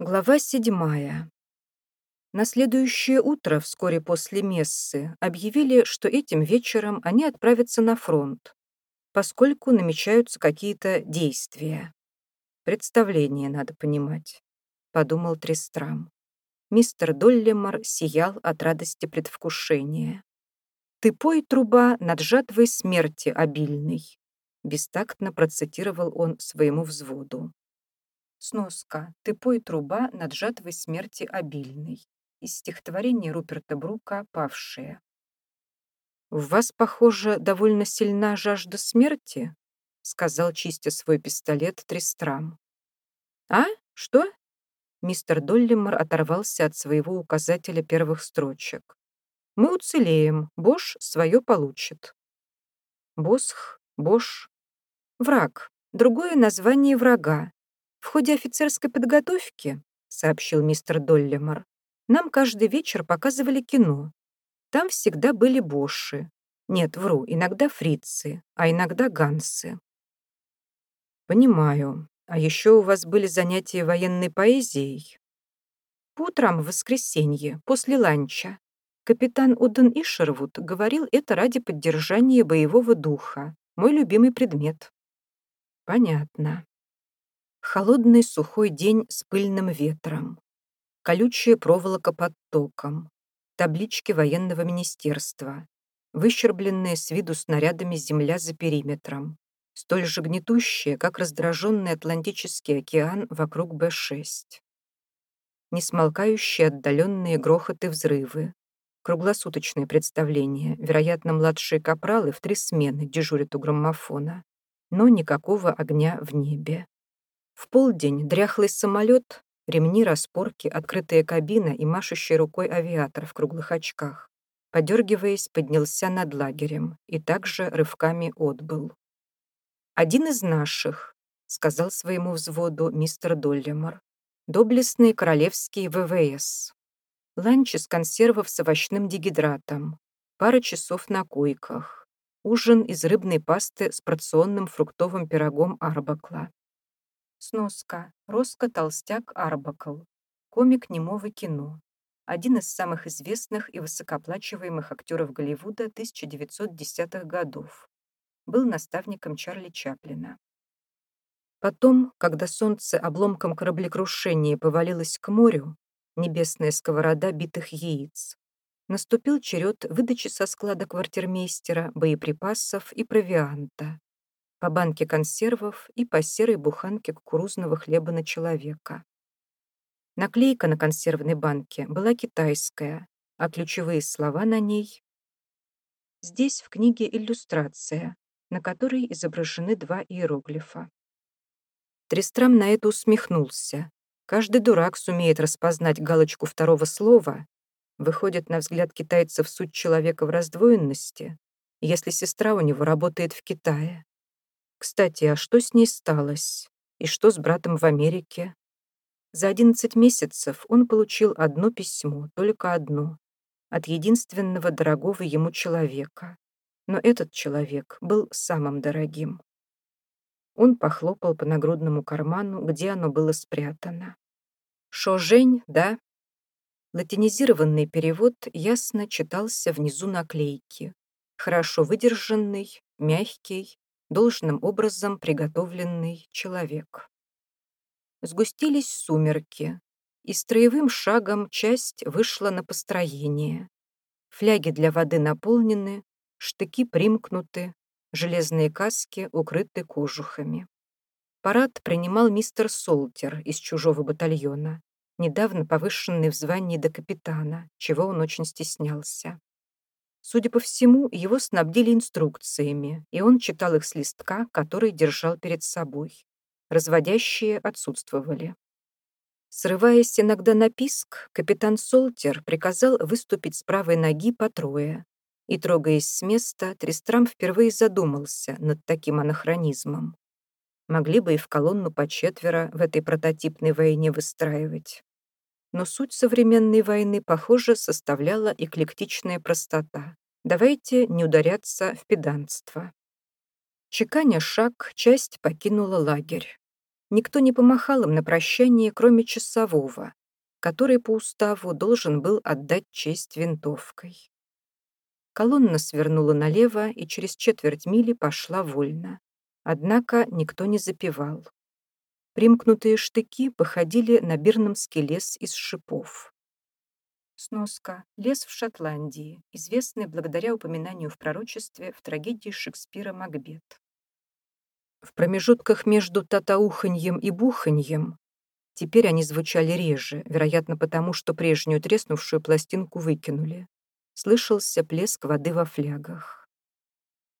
Глава седьмая. На следующее утро, вскоре после мессы, объявили, что этим вечером они отправятся на фронт, поскольку намечаются какие-то действия. Представление надо понимать, подумал Тристрам. Мистер Доллимор сиял от радости предвкушения. «Ты пой, труба, над жатвой смерти обильный», бестактно процитировал он своему взводу. Сноска. Ты пой труба над жатвой смерти обильной. Из стихотворения Руперта Брука «Павшие». «В вас, похоже, довольно сильна жажда смерти?» сказал, чистя свой пистолет, Тристрам. «А? Что?» Мистер Доллимор оторвался от своего указателя первых строчек. «Мы уцелеем, Бош свое получит». Босх, Бош. Враг. Другое название врага, «В ходе офицерской подготовки, — сообщил мистер Доллимор, — нам каждый вечер показывали кино. Там всегда были боши. Нет, вру, иногда фрицы, а иногда гансы». «Понимаю. А еще у вас были занятия военной поэзией?» «По утрам в воскресенье, после ланча. Капитан Уден Ишервуд говорил это ради поддержания боевого духа. Мой любимый предмет». «Понятно. Холодный сухой день с пыльным ветром. Колючая проволока под током. Таблички военного министерства. Выщербленная с виду снарядами земля за периметром. Столь же гнетущая, как раздраженный Атлантический океан вокруг Б-6. Несмолкающие отдаленные грохоты взрывы. Круглосуточное представление. Вероятно, младшие капралы в три смены дежурят у граммофона. Но никакого огня в небе. В полдень дряхлый самолет, ремни, распорки, открытая кабина и машущий рукой авиатор в круглых очках, подергиваясь, поднялся над лагерем и также рывками отбыл. «Один из наших», — сказал своему взводу мистер Доллимор, «доблестные королевские ВВС. Ланч из консервов с овощным дегидратом, пара часов на койках, ужин из рыбной пасты с порционным фруктовым пирогом Арбакла, Сноска. Роско Толстяк Арбакл. Комик немого кино. Один из самых известных и высокооплачиваемых актеров Голливуда 1910-х годов. Был наставником Чарли Чаплина. Потом, когда солнце обломком кораблекрушения повалилось к морю, небесная сковорода битых яиц, наступил черед выдачи со склада квартирмейстера боеприпасов и провианта по банке консервов и по серой буханке кукурузного хлеба на человека. Наклейка на консервной банке была китайская, а ключевые слова на ней... Здесь в книге иллюстрация, на которой изображены два иероглифа. Трестрам на это усмехнулся. Каждый дурак сумеет распознать галочку второго слова. Выходит, на взгляд китайцев суть человека в раздвоенности, если сестра у него работает в Китае. Кстати, а что с ней сталось? И что с братом в Америке? За 11 месяцев он получил одно письмо, только одно, от единственного дорогого ему человека. Но этот человек был самым дорогим. Он похлопал по нагрудному карману, где оно было спрятано. «Шо, Жень, да?» Латинизированный перевод ясно читался внизу наклейки. Хорошо выдержанный, мягкий, должным образом приготовленный человек. Сгустились сумерки, и строевым шагом часть вышла на построение. Фляги для воды наполнены, штыки примкнуты, железные каски укрыты кожухами. Парад принимал мистер Солтер из чужого батальона, недавно повышенный в звании до капитана, чего он очень стеснялся. Судя по всему, его снабдили инструкциями, и он читал их с листка, который держал перед собой. Разводящие отсутствовали. Срываясь иногда на писк, капитан Солтер приказал выступить с правой ноги по трое. И, трогаясь с места, Тристрам впервые задумался над таким анахронизмом. Могли бы и в колонну по четверо в этой прототипной войне выстраивать но суть современной войны, похоже, составляла эклектичная простота. Давайте не ударяться в педанство. Чеканя шаг, часть покинула лагерь. Никто не помахал им на прощание, кроме часового, который по уставу должен был отдать честь винтовкой. Колонна свернула налево и через четверть мили пошла вольно. Однако никто не запевал. Примкнутые штыки походили на бирнамский лес из шипов. Сноска. Лес в Шотландии, известный благодаря упоминанию в пророчестве в трагедии Шекспира «Макбет». В промежутках между татауханьем и буханьем теперь они звучали реже, вероятно потому, что прежнюю треснувшую пластинку выкинули. Слышался плеск воды во флягах.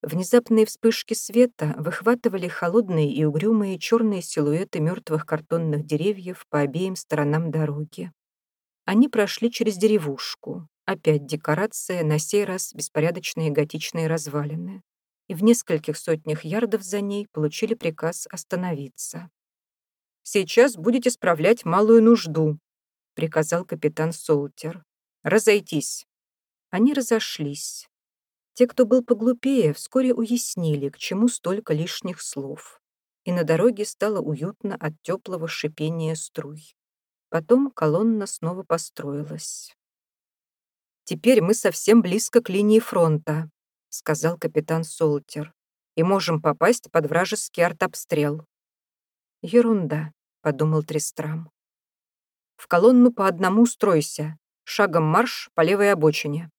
Внезапные вспышки света выхватывали холодные и угрюмые черные силуэты мертвых картонных деревьев по обеим сторонам дороги. Они прошли через деревушку. Опять декорация, на сей раз беспорядочные готичные развалины и в нескольких сотнях ярдов за ней получили приказ остановиться. «Сейчас будете справлять малую нужду», — приказал капитан Солтер. «Разойтись». Они разошлись. Те, кто был поглупее, вскоре уяснили, к чему столько лишних слов. И на дороге стало уютно от теплого шипения струй. Потом колонна снова построилась. «Теперь мы совсем близко к линии фронта», сказал капитан Солтер, и можем попасть под вражеский артобстрел. Ерунда, подумал Тристрам. В колонну по одному стройся, шагом марш по левой обочине.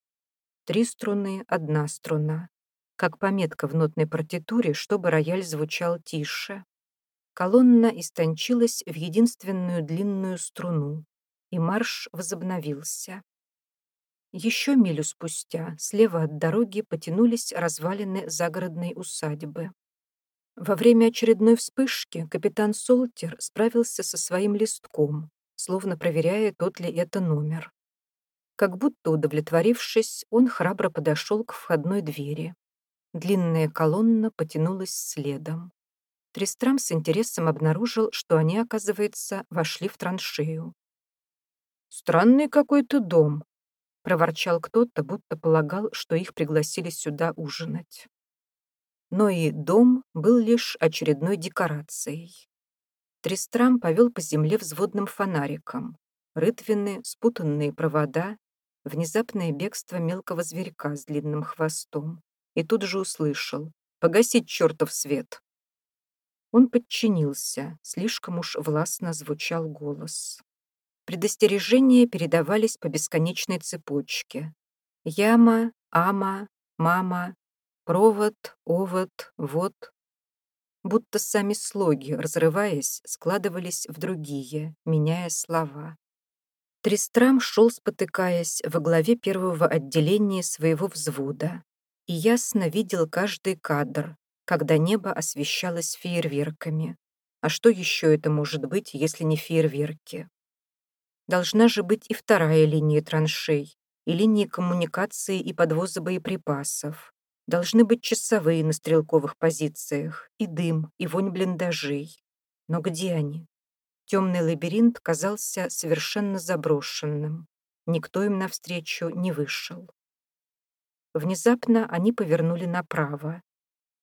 Три струны, одна струна. Как пометка в нотной партитуре, чтобы рояль звучал тише. Колонна истончилась в единственную длинную струну, и марш возобновился. Еще милю спустя слева от дороги потянулись развалины загородной усадьбы. Во время очередной вспышки капитан Солтер справился со своим листком, словно проверяя, тот ли это номер. Как будто удовлетворившись, он храбро подошел к входной двери. Длинная колонна потянулась следом. Тристрам с интересом обнаружил, что они, оказывается, вошли в траншею. «Странный какой-то дом», проворчал кто-то, будто полагал, что их пригласили сюда ужинать. Но и дом был лишь очередной декорацией. Тристрам повел по земле взводным фонариком. Рытвины, спутанные провода, внезапное бегство мелкого зверька с длинным хвостом. И тут же услышал «Погасить чертов свет!» Он подчинился, слишком уж властно звучал голос. Предостережения передавались по бесконечной цепочке. Яма, ама, мама, провод, овод, вот. Будто сами слоги, разрываясь, складывались в другие, меняя слова. Тристрам шел, спотыкаясь, во главе первого отделения своего взвода и ясно видел каждый кадр, когда небо освещалось фейерверками. А что еще это может быть, если не фейерверки? Должна же быть и вторая линия траншей, и линии коммуникации и подвоза боеприпасов. Должны быть часовые на стрелковых позициях, и дым, и вонь блиндажей. Но где они? Темный лабиринт казался совершенно заброшенным. Никто им навстречу не вышел. Внезапно они повернули направо.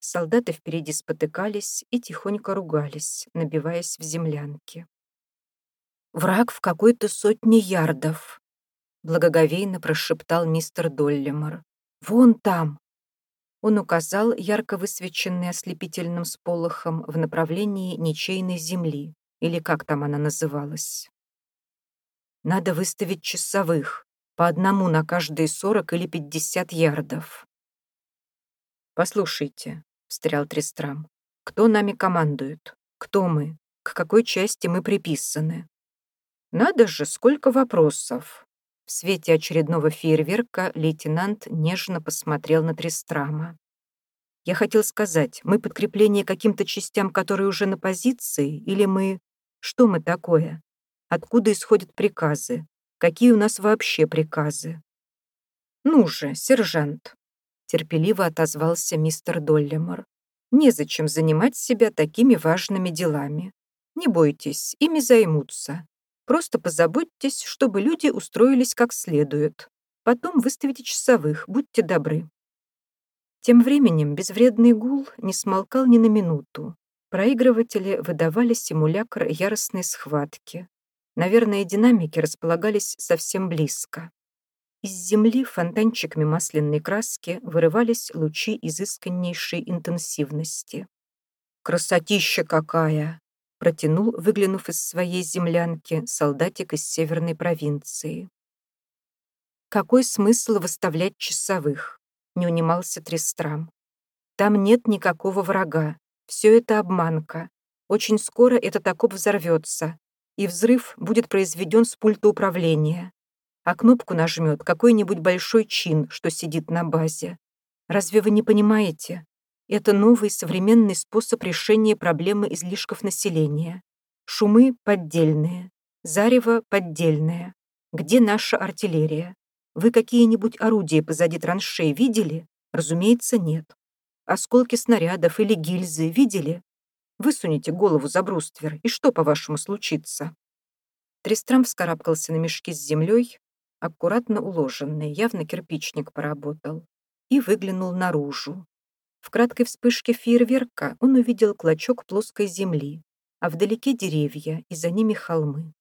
Солдаты впереди спотыкались и тихонько ругались, набиваясь в землянки. «Враг в какой-то сотне ярдов», — благоговейно прошептал мистер Доллимор. «Вон там!» Он указал ярко высвеченный ослепительным сполохом в направлении ничейной земли, или как там она называлась. «Надо выставить часовых, по одному на каждые сорок или пятьдесят ярдов». «Послушайте», — встрял Трестрам, — «кто нами командует? Кто мы? К какой части мы приписаны?» Надо же, сколько вопросов. В свете очередного фейерверка лейтенант нежно посмотрел на Трестрама. Я хотел сказать, мы подкрепление каким-то частям, которые уже на позиции, или мы... Что мы такое? Откуда исходят приказы? Какие у нас вообще приказы? Ну же, сержант, терпеливо отозвался мистер Доллимор. Незачем занимать себя такими важными делами. Не бойтесь, ими займутся. Просто позаботьтесь, чтобы люди устроились как следует. Потом выставите часовых, будьте добры». Тем временем безвредный гул не смолкал ни на минуту. Проигрыватели выдавали симулякр яростной схватки. Наверное, динамики располагались совсем близко. Из земли фонтанчиками масляной краски вырывались лучи изысканнейшей интенсивности. «Красотища какая!» — протянул, выглянув из своей землянки, солдатик из северной провинции. «Какой смысл выставлять часовых?» — не унимался Трестрам. «Там нет никакого врага. Все это обманка. Очень скоро этот окоп взорвется, и взрыв будет произведен с пульта управления а кнопку нажмет какой-нибудь большой чин, что сидит на базе. Разве вы не понимаете? Это новый современный способ решения проблемы излишков населения. Шумы поддельные, зарево поддельное. Где наша артиллерия? Вы какие-нибудь орудия позади траншей видели? Разумеется, нет. Осколки снарядов или гильзы видели? Высуните голову за бруствер, и что, по-вашему, случится? Трестрам вскарабкался на мешки с землей, аккуратно уложенный, явно кирпичник поработал, и выглянул наружу. В краткой вспышке фейерверка он увидел клочок плоской земли, а вдалеке деревья и за ними холмы.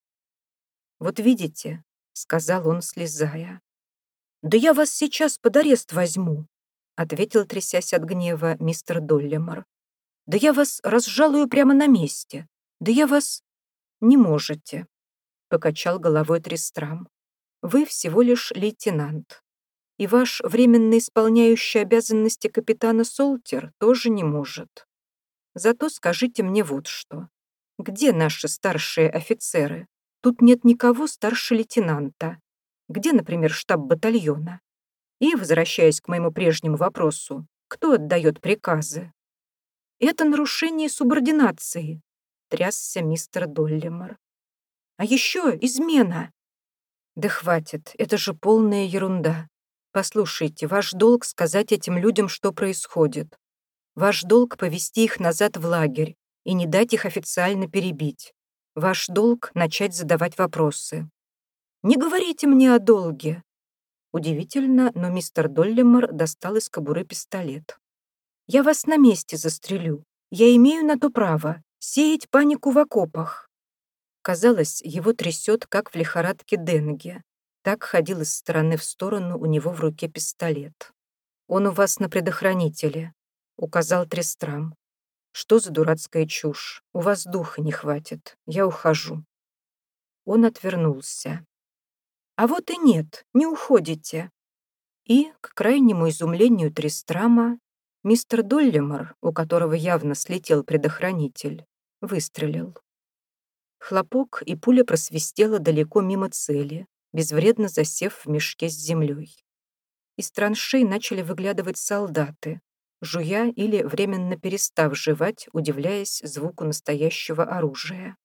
«Вот видите», — сказал он, слезая. «Да я вас сейчас под арест возьму», — ответил, трясясь от гнева, мистер Доллимор. «Да я вас разжалую прямо на месте. Да я вас...» «Не можете», — покачал головой Трестрам. Вы всего лишь лейтенант. И ваш временно исполняющий обязанности капитана Солтер тоже не может. Зато скажите мне вот что. Где наши старшие офицеры? Тут нет никого старше лейтенанта. Где, например, штаб батальона? И, возвращаясь к моему прежнему вопросу, кто отдает приказы? Это нарушение субординации, трясся мистер Доллимор. А еще измена. Да хватит, это же полная ерунда. Послушайте, ваш долг сказать этим людям, что происходит. Ваш долг повести их назад в лагерь и не дать их официально перебить. Ваш долг начать задавать вопросы. Не говорите мне о долге. Удивительно, но мистер Доллимор достал из кобуры пистолет. Я вас на месте застрелю. Я имею на то право сеять панику в окопах. Казалось, его трясет, как в лихорадке Денге. Так ходил из стороны в сторону у него в руке пистолет. «Он у вас на предохранителе», — указал Трестрам. «Что за дурацкая чушь? У вас духа не хватит. Я ухожу». Он отвернулся. «А вот и нет, не уходите». И, к крайнему изумлению Трестрама, мистер Доллимор, у которого явно слетел предохранитель, выстрелил. Хлопок, и пуля просвистела далеко мимо цели, безвредно засев в мешке с землей. Из траншей начали выглядывать солдаты, жуя или временно перестав жевать, удивляясь звуку настоящего оружия.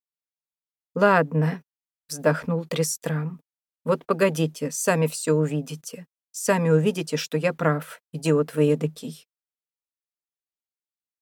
«Ладно», — вздохнул Трестрам. «Вот погодите, сами все увидите. Сами увидите, что я прав, идиот вы эдакий».